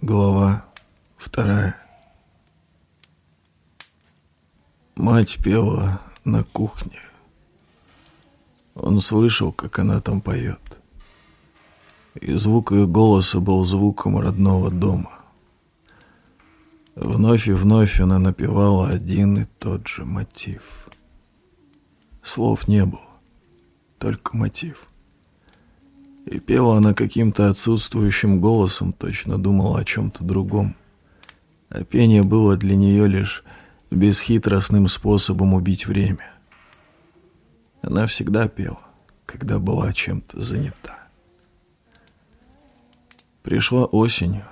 Глава вторая. Мать пела на кухне. Он слышал, как она там поет. И звук ее голоса был звуком родного дома. Вновь и вновь она напевала один и тот же мотив. Слов не было, только мотив. И пела она каким-то отсутствующим голосом, точно думала о чем-то другом. А пение было для нее лишь бесхитростным способом убить время. Она всегда пела, когда была чем-то занята. Пришла осень,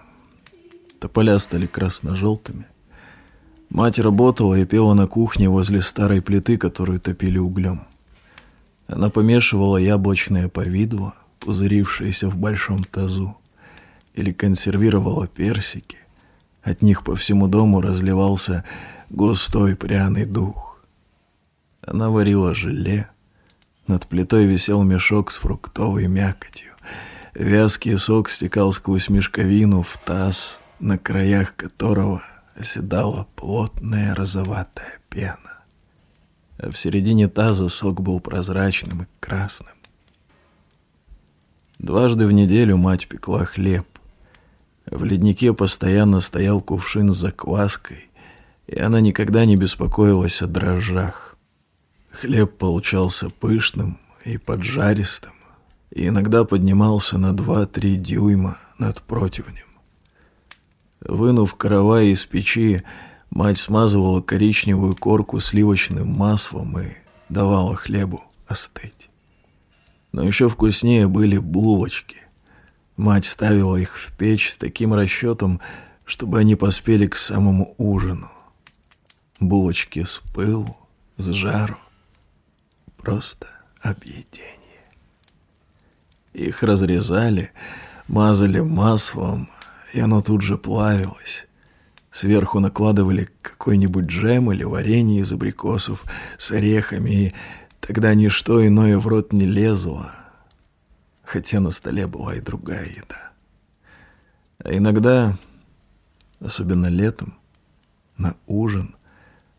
тополя стали красно-желтыми. Мать работала и пела на кухне возле старой плиты, которую топили углем. Она помешивала яблочное повидло — пузырившиеся в большом тазу, или консервировала персики. От них по всему дому разливался густой пряный дух. Она варила желе. Над плитой висел мешок с фруктовой мякотью. Вязкий сок стекал сквозь мешковину в таз, на краях которого оседала плотная розоватая пена. А в середине таза сок был прозрачным и красным. Дважды в неделю мать пекла хлеб. В леднике постоянно стоял кувшин с закваской, и она никогда не беспокоилась о дрожжах. Хлеб получался пышным и поджаристым, и иногда поднимался на два-три дюйма над противнем. Вынув каравай из печи, мать смазывала коричневую корку сливочным маслом и давала хлебу остыть. Но еще вкуснее были булочки. Мать ставила их в печь с таким расчетом, чтобы они поспели к самому ужину. Булочки с пылу, с жару. Просто объедение. Их разрезали, мазали маслом, и оно тут же плавилось. Сверху накладывали какой-нибудь джем или варенье из абрикосов с орехами и Тогда ничто иное в рот не лезло, хотя на столе была и другая еда. А иногда, особенно летом, на ужин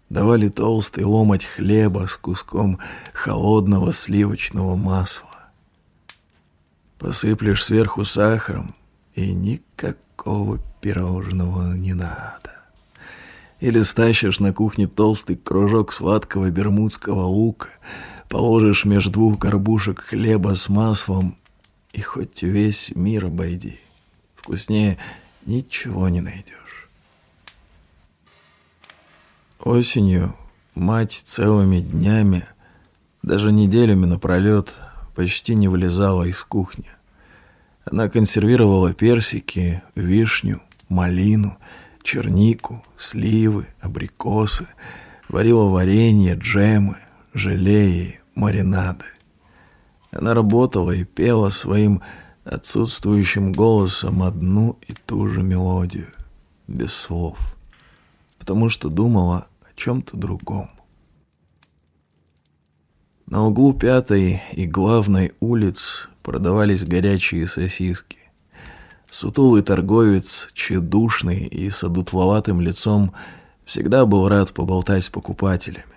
давали толстый ломоть хлеба с куском холодного сливочного масла. Посыплешь сверху сахаром, и никакого пирожного не надо. Или стащишь на кухне толстый кружок сладкого бермудского лука, положишь между двух горбушек хлеба с маслом, и хоть весь мир обойди, вкуснее ничего не найдешь. Осенью мать целыми днями, даже неделями напролет, почти не вылезала из кухни. Она консервировала персики, вишню, малину — чернику, сливы, абрикосы, варила варенье, джемы, желеи, маринады. Она работала и пела своим отсутствующим голосом одну и ту же мелодию, без слов, потому что думала о чем-то другом. На углу пятой и главной улиц продавались горячие сосиски. Сутулый торговец, тщедушный и с одутловатым лицом, всегда был рад поболтать с покупателями.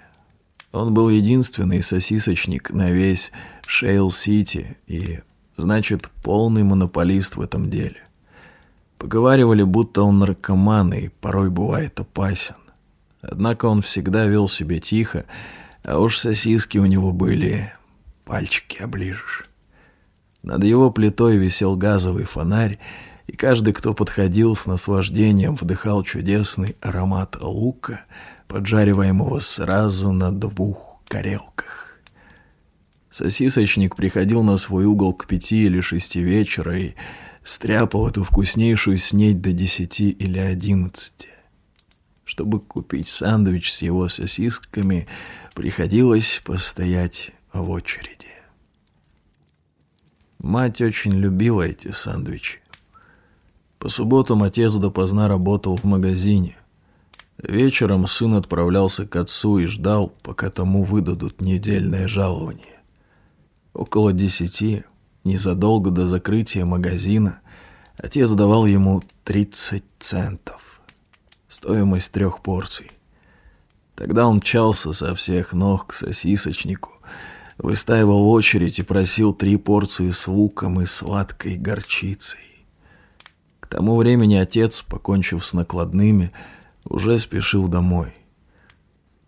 Он был единственный сосисочник на весь Шейл-Сити и, значит, полный монополист в этом деле. Поговаривали, будто он наркоман и порой бывает опасен. Однако он всегда вел себя тихо, а уж сосиски у него были, пальчики оближешь. Над его плитой висел газовый фонарь, и каждый, кто подходил с наслаждением, вдыхал чудесный аромат лука, поджариваемого сразу на двух тарелках. Сосисочник приходил на свой угол к пяти или шести вечера и стряпал эту вкуснейшую снедь до десяти или одиннадцати. Чтобы купить сэндвич с его сосисками, приходилось постоять в очереди. Мать очень любила эти сэндвичи. По субботам отец допоздна работал в магазине. Вечером сын отправлялся к отцу и ждал, пока тому выдадут недельное жалование. Около десяти, незадолго до закрытия магазина, Отец давал ему 30 центов, стоимость трех порций. Тогда он мчался со всех ног к сосисочнику, выстаивал очередь и просил три порции с луком и сладкой горчицей. К тому времени отец, покончив с накладными, уже спешил домой.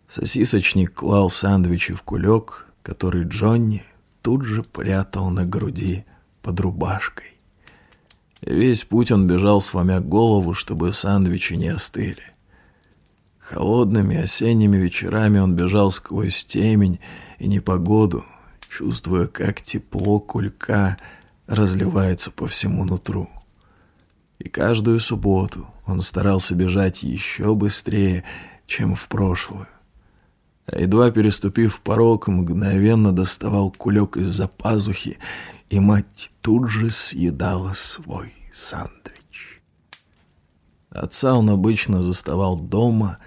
Сосисочник клал сэндвичи в кулек, который Джонни тут же прятал на груди под рубашкой. Весь путь он бежал, сломя голову, чтобы сэндвичи не остыли. Холодными осенними вечерами он бежал сквозь темень и непогоду, чувствуя, как тепло кулька разливается по всему нутру. И каждую субботу он старался бежать еще быстрее, чем в прошлую. А едва переступив порог, мгновенно доставал кулек из-за пазухи, и мать тут же съедала свой сандвич. Отца он обычно заставал дома,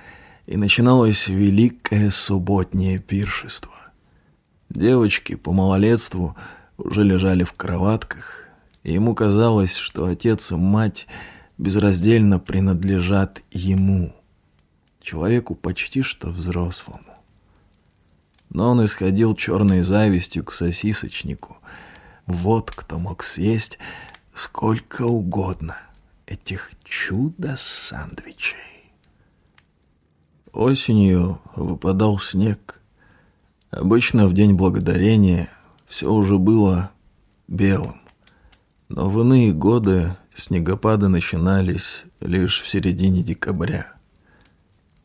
и начиналось великое субботнее пиршество. Девочки по малолетству уже лежали в кроватках, и ему казалось, что отец и мать безраздельно принадлежат ему, человеку почти что взрослому. Но он исходил черной завистью к сосисочнику. Вот кто мог съесть сколько угодно этих чудо-сандвичей. Осенью выпадал снег. Обычно в День Благодарения все уже было белым. Но в иные годы снегопады начинались лишь в середине декабря.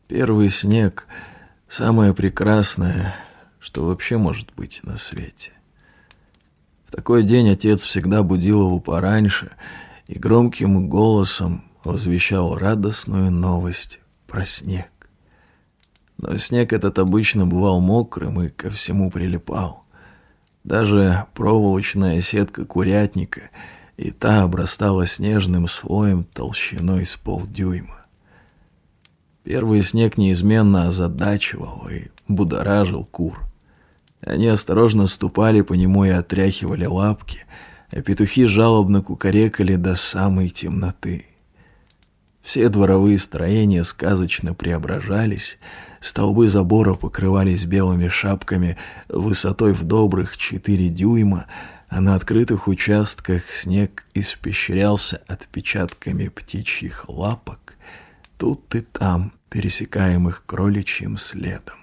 Первый снег – самое прекрасное, что вообще может быть на свете. В такой день отец всегда будил его пораньше и громким голосом возвещал радостную новость про снег. Но снег этот обычно бывал мокрым и ко всему прилипал. Даже проволочная сетка курятника и та обрастала снежным слоем толщиной с полдюйма. Первый снег неизменно озадачивал и будоражил кур. Они осторожно ступали по нему и отряхивали лапки, а петухи жалобно кукарекали до самой темноты. Все дворовые строения сказочно преображались, столбы забора покрывались белыми шапками высотой в добрых четыре дюйма, а на открытых участках снег испещрялся отпечатками птичьих лапок, тут и там пересекаемых кроличьим следом.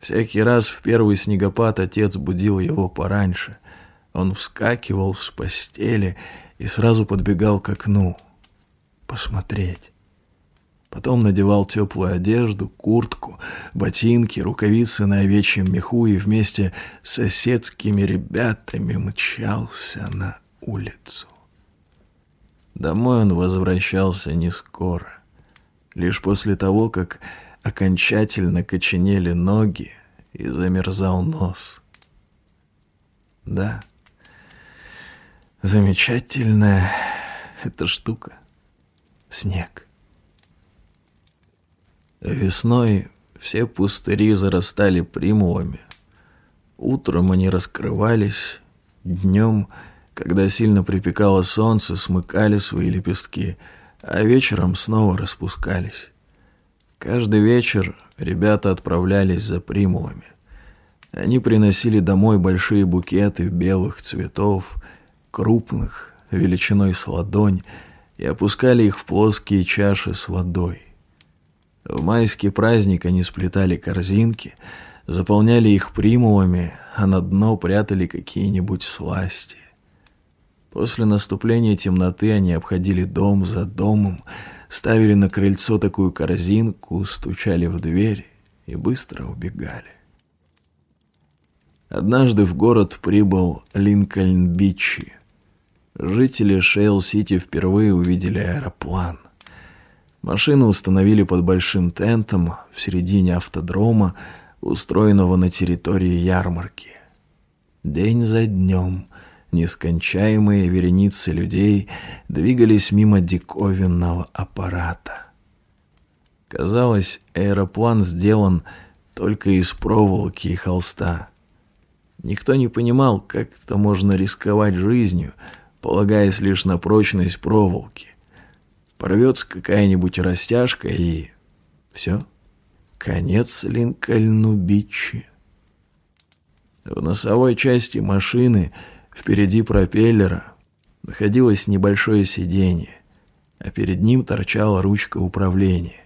Всякий раз в первый снегопад отец будил его пораньше. Он вскакивал с постели и сразу подбегал к окну. Посмотреть. Потом надевал теплую одежду, куртку, ботинки, рукавицы на овечьем меху и вместе с соседскими ребятами мчался на улицу. Домой он возвращался не скоро. Лишь после того, как окончательно коченели ноги и замерзал нос. Да, замечательная эта штука — снег. Весной все пустыри зарастали примулами. Утром они раскрывались, днем, когда сильно припекало солнце, смыкали свои лепестки, а вечером снова распускались. Каждый вечер ребята отправлялись за примулами. Они приносили домой большие букеты белых цветов, крупных, величиной с ладонь, и опускали их в плоские чаши с водой. В майский праздник они сплетали корзинки, заполняли их примулами, а на дно прятали какие-нибудь сласти. После наступления темноты они обходили дом за домом, ставили на крыльцо такую корзинку, стучали в дверь и быстро убегали. Однажды в город прибыл Линкольн Бичи. Жители Шейл-Сити впервые увидели аэроплан. Машину установили под большим тентом в середине автодрома, устроенного на территории ярмарки. День за днем – Нескончаемые вереницы людей двигались мимо диковинного аппарата. Казалось, аэроплан сделан только из проволоки и холста. Никто не понимал, как это можно рисковать жизнью, полагаясь лишь на прочность проволоки. Порвется какая-нибудь растяжка и... все. Конец Линкольну Бичи. В носовой части машины, впереди пропеллера, находилось небольшое сиденье, а перед ним торчала ручка управления.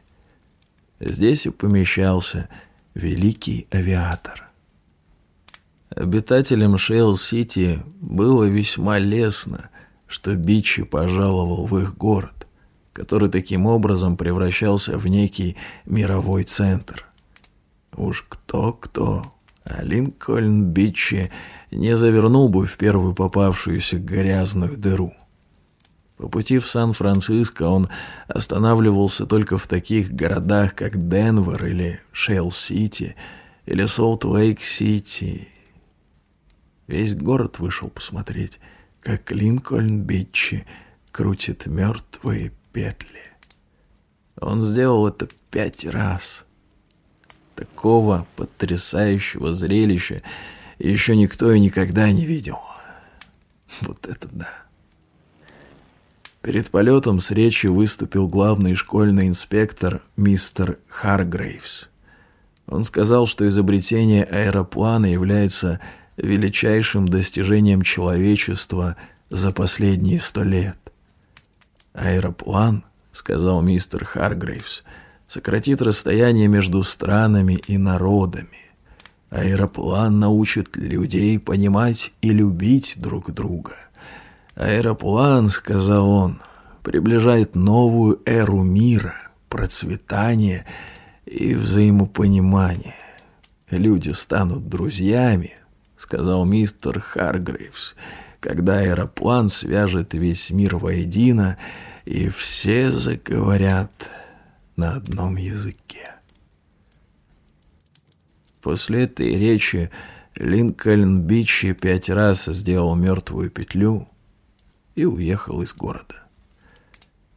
Здесь и помещался великий авиатор. Обитателям Шейл-Сити было весьма лестно, что Бичи пожаловал в их город, который таким образом превращался в некий мировой центр. Уж кто-кто, а Линкольн Бичи не завернул бы в первую попавшуюся грязную дыру. По пути в Сан-Франциско он останавливался только в таких городах, как Денвер или Шейл-Сити, или Солт-Лейк-Сити. Весь город вышел посмотреть, как Линкольн Бичи крутит мертвые петли. Он сделал это пять раз. Такого потрясающего зрелища еще никто и никогда не видел. Вот это да. Перед полетом с речью выступил главный школьный инспектор мистер Харгрейвс. Он сказал, что изобретение аэроплана является величайшим достижением человечества за последние сто лет. «Аэроплан», — сказал мистер Харгрейвс, — «сократит расстояние между странами и народами. Аэроплан научит людей понимать и любить друг друга». Аэроплан, сказал он, приближает новую эру мира, процветания и взаимопонимания. Люди станут друзьями, сказал мистер Харгрейвс, когда аэроплан свяжет весь мир воедино, и все заговорят на одном языке. После этой речи Линкольн Бичи пять раз сделал мертвую петлю, и уехал из города.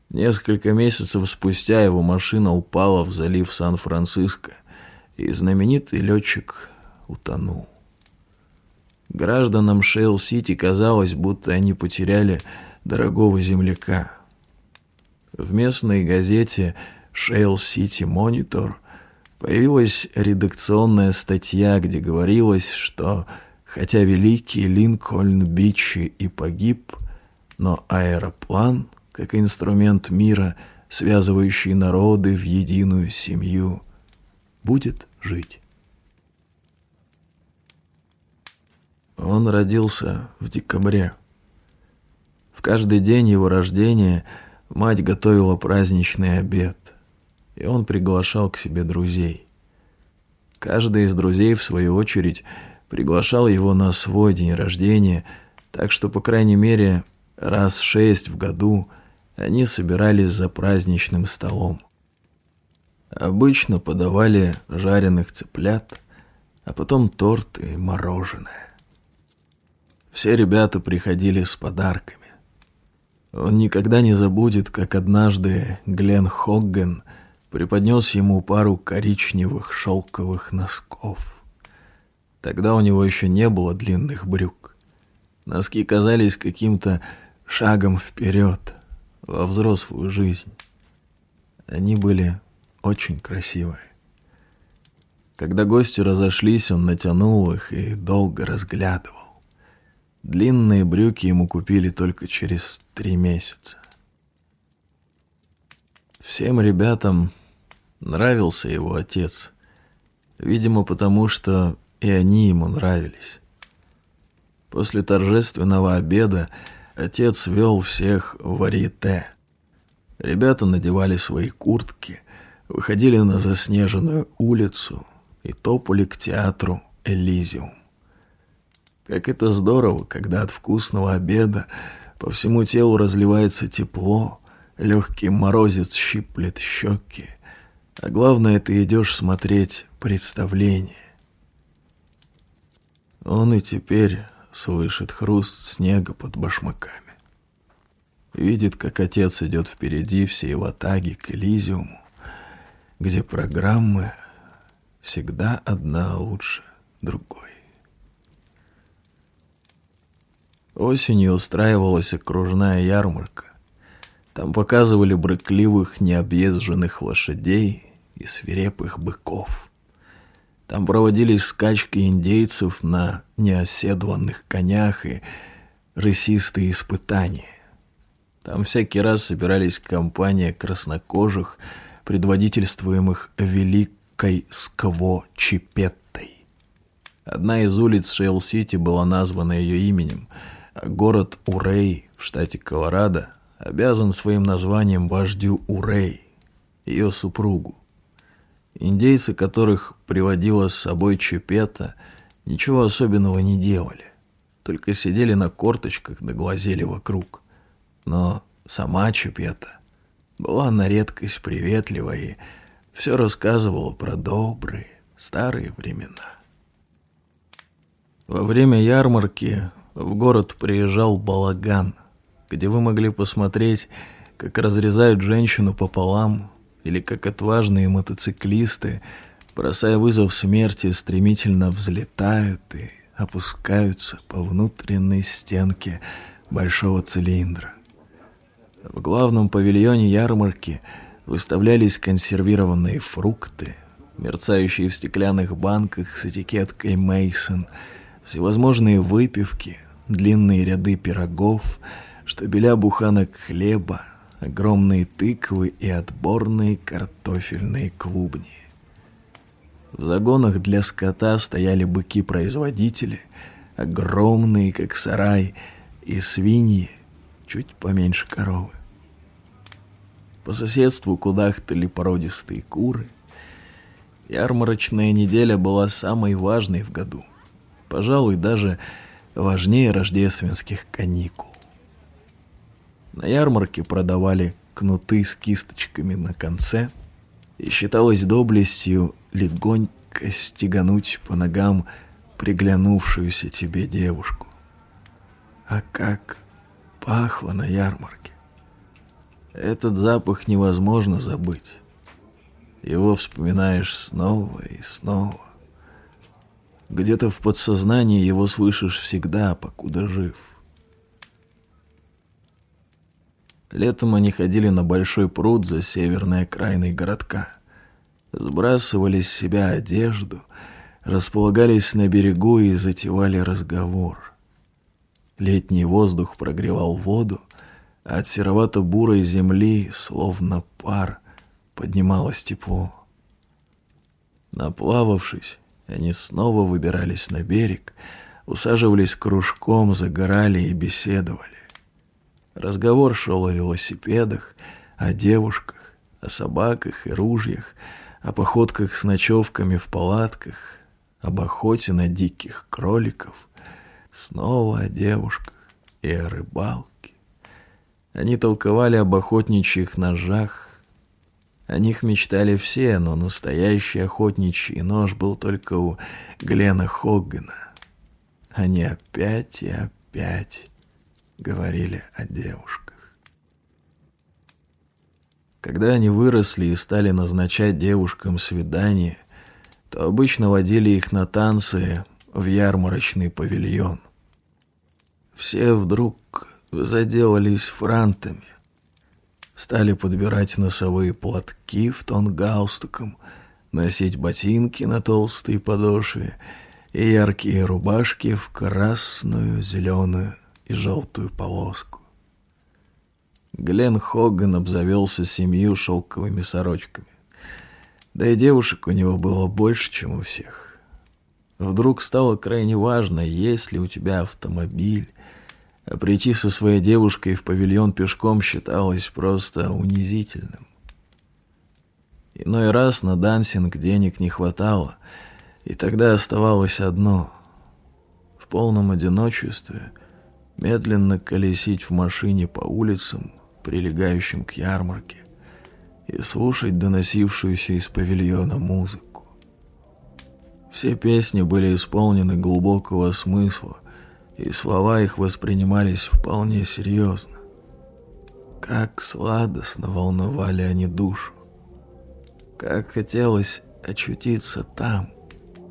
Несколько месяцев спустя его машина упала в залив Сан-Франциско, и знаменитый летчик утонул. Гражданам Шейл-Сити казалось, будто они потеряли дорогого земляка. В местной газете «Шейл-Сити Монитор» появилась редакционная статья, где говорилось, что хотя великий Линкольн Бичи и погиб, но аэроплан, как инструмент мира, связывающий народы в единую семью, будет жить. Он родился в декабре. В каждый день его рождения мать готовила праздничный обед, и он приглашал к себе друзей. Каждый из друзей, в свою очередь, приглашал его на свой день рождения, так что, по крайней мере, Раз шесть в году они собирались за праздничным столом. Обычно подавали жареных цыплят, а потом торт и мороженое. Все ребята приходили с подарками. Он никогда не забудет, как однажды Глен Хогген преподнес ему пару коричневых шелковых носков. Тогда у него еще не было длинных брюк. Носки казались каким-то шагом вперед во взрослую жизнь. Они были очень красивые. Когда гости разошлись, он натянул их и долго разглядывал. Длинные брюки ему купили только через три месяца. Всем ребятам нравился его отец, видимо, потому что и они ему нравились. После торжественного обеда Отец вел всех в варьете. Ребята надевали свои куртки, выходили на заснеженную улицу и топали к театру Элизиум. Как это здорово, когда от вкусного обеда по всему телу разливается тепло, легкий морозец щиплет щеки, а главное, ты идешь смотреть представление. Он и теперь слышит хруст снега под башмаками. Видит, как отец идет впереди всей ватаги к Элизиуму, где программы всегда одна лучше другой. Осенью устраивалась окружная ярмарка. Там показывали брыкливых необъезженных лошадей и свирепых быков. Там проводились скачки индейцев на неоседланных конях и рысистые испытания. Там всякий раз собирались компания краснокожих, предводительствуемых великой Скво Чипеттой. Одна из улиц Шейл-Сити была названа ее именем, город Урей в штате Колорадо обязан своим названием вождю Урей, ее супругу. Индейцы, которых приводила с собой Чипета, ничего особенного не делали, только сидели на корточках да глазели вокруг. Но сама Чупета была на редкость приветлива и все рассказывала про добрые старые времена. Во время ярмарки в город приезжал балаган, где вы могли посмотреть, как разрезают женщину пополам, или как отважные мотоциклисты, бросая вызов смерти, стремительно взлетают и опускаются по внутренней стенке большого цилиндра. В главном павильоне ярмарки выставлялись консервированные фрукты, мерцающие в стеклянных банках с этикеткой Мейсон, всевозможные выпивки, длинные ряды пирогов, штабеля буханок хлеба, огромные тыквы и отборные картофельные клубни. В загонах для скота стояли быки-производители, огромные, как сарай, и свиньи, чуть поменьше коровы. По соседству кудахтали породистые куры. Ярмарочная неделя была самой важной в году. Пожалуй, даже важнее рождественских каникул. На ярмарке продавали кнуты с кисточками на конце, и считалось доблестью легонько стегануть по ногам приглянувшуюся тебе девушку. А как пахло на ярмарке. Этот запах невозможно забыть. Его вспоминаешь снова и снова. Где-то в подсознании его слышишь всегда, покуда жив. Летом они ходили на большой пруд за северной окраиной городка. Сбрасывали с себя одежду, располагались на берегу и затевали разговор. Летний воздух прогревал воду, а от серовато-бурой земли, словно пар, поднималось тепло. Наплававшись, они снова выбирались на берег, усаживались кружком, загорали и беседовали. Разговор шел о велосипедах, о девушках, о собаках и ружьях, о походках с ночевками в палатках, об охоте на диких кроликов — Снова о девушках и о рыбалке. Они толковали об охотничьих ножах. О них мечтали все, но настоящий охотничий нож был только у Глена Хоггана. Они опять и опять говорили о девушках. Когда они выросли и стали назначать девушкам свидания, то обычно водили их на танцы в ярмарочный павильон. Все вдруг заделались франтами, стали подбирать носовые платки в тон галстуком, носить ботинки на толстой подошве и яркие рубашки в красную, зеленую и желтую полоску. Глен Хоган обзавелся семью шелковыми сорочками. Да и девушек у него было больше, чем у всех. Вдруг стало крайне важно, есть ли у тебя автомобиль. А прийти со своей девушкой в павильон пешком считалось просто унизительным. Иной раз на дансинг денег не хватало, и тогда оставалось одно — в полном одиночестве медленно колесить в машине по улицам, прилегающим к ярмарке, и слушать доносившуюся из павильона музыку. Все песни были исполнены глубокого смысла, и слова их воспринимались вполне серьезно. Как сладостно волновали они душу. Как хотелось очутиться там,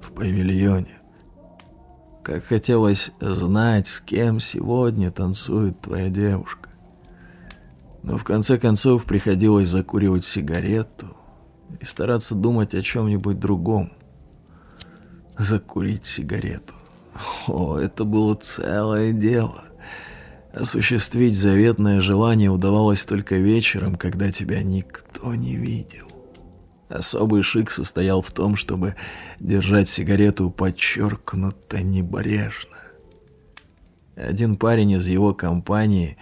в павильоне. Как хотелось знать, с кем сегодня танцует твоя девушка. Но в конце концов приходилось закуривать сигарету и стараться думать о чем-нибудь другом. Закурить сигарету. О, это было целое дело. Осуществить заветное желание удавалось только вечером, когда тебя никто не видел. Особый шик состоял в том, чтобы держать сигарету подчеркнуто небрежно. Один парень из его компании,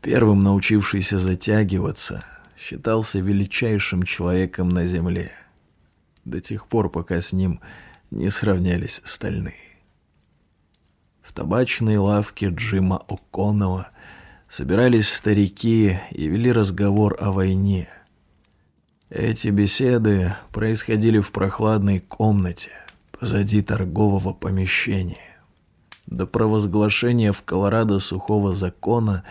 первым научившийся затягиваться, считался величайшим человеком на земле, до тех пор, пока с ним не сравнялись остальные. Табачной лавке Джима О'Коннелла собирались старики и вели разговор о войне. Эти беседы происходили в прохладной комнате позади торгового помещения. До провозглашения в Колорадо сухого закона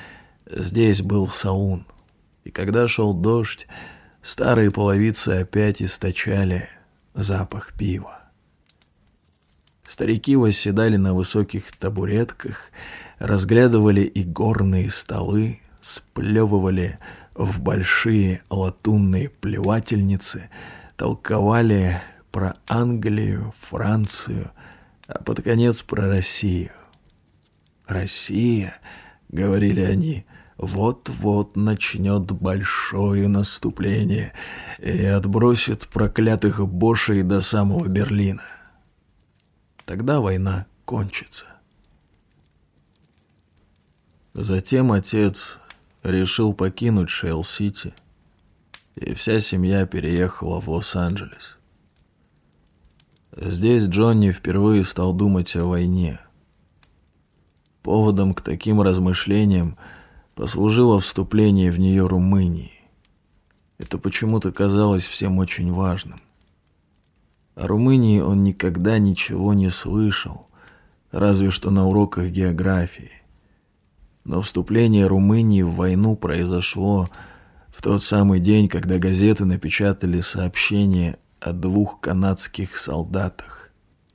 здесь был саун. И когда шел дождь, старые половицы опять источали запах пива. Старики восседали на высоких табуретках, разглядывали и горные столы, сплевывали в большие латунные плевательницы, толковали про Англию, Францию, а под конец про Россию. «Россия», — говорили они, — «вот-вот начнет большое наступление и отбросит проклятых бошей до самого Берлина». Тогда война кончится. Затем отец решил покинуть Шейл-Сити, и вся семья переехала в Лос-Анджелес. Здесь Джонни впервые стал думать о войне. Поводом к таким размышлениям послужило вступление в нее Румынии. Это почему-то казалось всем очень важным. О Румынии он никогда ничего не слышал, разве что на уроках географии. Но вступление Румынии в войну произошло в тот самый день, когда газеты напечатали сообщение о двух канадских солдатах,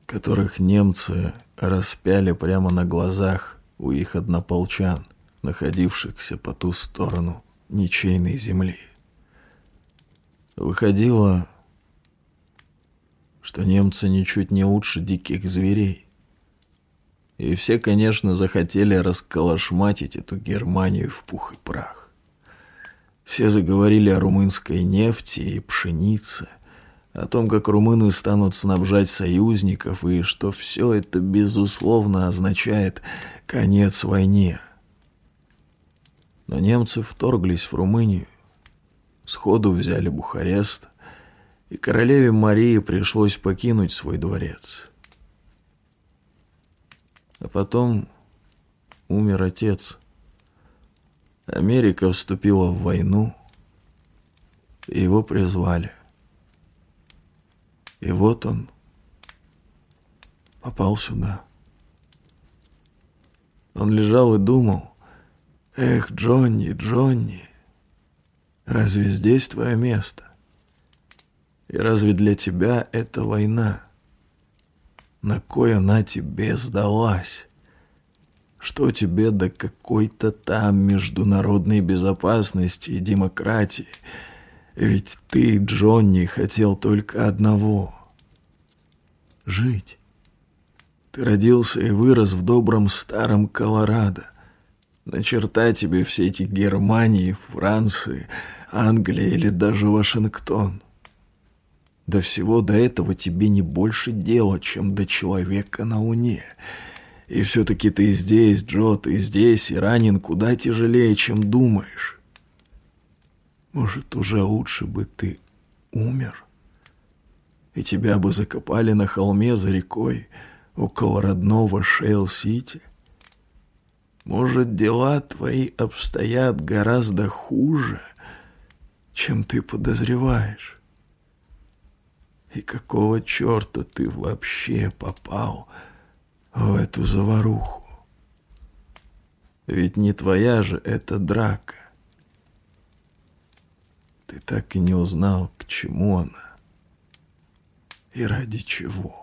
которых немцы распяли прямо на глазах у их однополчан, находившихся по ту сторону ничейной земли. Выходило, что немцы ничуть не лучше диких зверей. И все, конечно, захотели расколошматить эту Германию в пух и прах. Все заговорили о румынской нефти и пшенице, о том, как румыны станут снабжать союзников, и что все это, безусловно, означает конец войне. Но немцы вторглись в Румынию, сходу взяли Бухарест, и королеве Марии пришлось покинуть свой дворец. А потом умер отец. Америка вступила в войну, и его призвали. И вот он попал сюда. Он лежал и думал, «Эх, Джонни, Джонни, разве здесь твое место?» И разве для тебя это война? На кой она тебе сдалась? Что тебе до какой-то там международной безопасности и демократии? Ведь ты, Джонни, хотел только одного — жить. Ты родился и вырос в добром старом Колорадо. Начертай тебе все эти Германии, Франции, Англия или даже Вашингтон — до всего до этого тебе не больше дела, чем до человека на Луне. И все-таки ты здесь, Джо, ты здесь, и ранен куда тяжелее, чем думаешь. Может, уже лучше бы ты умер? И тебя бы закопали на холме за рекой, около родного Шейл-Сити? Может, дела твои обстоят гораздо хуже, чем ты подозреваешь? И какого черта ты вообще попал в эту заваруху? Ведь не твоя же эта драка. Ты так и не узнал, к чему она и ради чего.